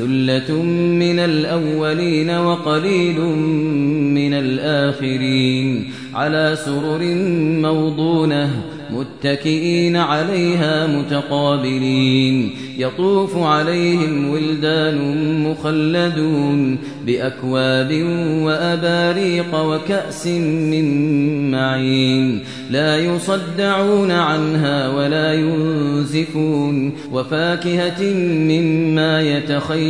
ثلة من الأولين وقليل من الآخرين. على سرر موضونة متكئين عليها متقابلين. يطوف عليهم ولدان مخلدون بأكواب وأباريق وكأس من معين. لا يصدعون عنها ولا ينزفون. وفاكهة مما يتخيرون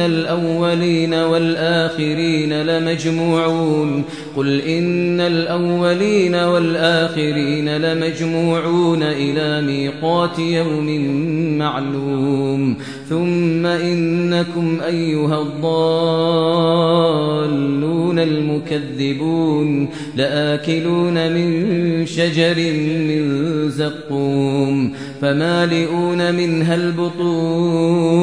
الأولين والآخرين لمجموعون قل إن الأولين والآخرين لمجموعون إلى ميقات يوم معلوم ثم إنكم أيها الضالون المكذبون لآكلون من شجر من زقوم فمالئون منها البطون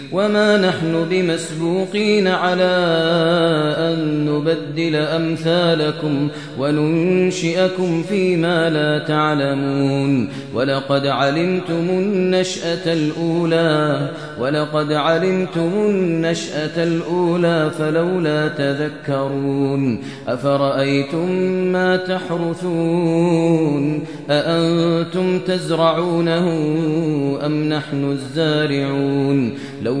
وما نحن بمسبوقين على أن نبدل أمثالكم وننشئكم فيما لا تعلمون ولقد علمتم النشأة الأولى ولقد علمتم النشأة الأولى فلولا تذكرون أفرأيتم ما تحرثون أأنتم تزرعونه أم نحن الزارعون لو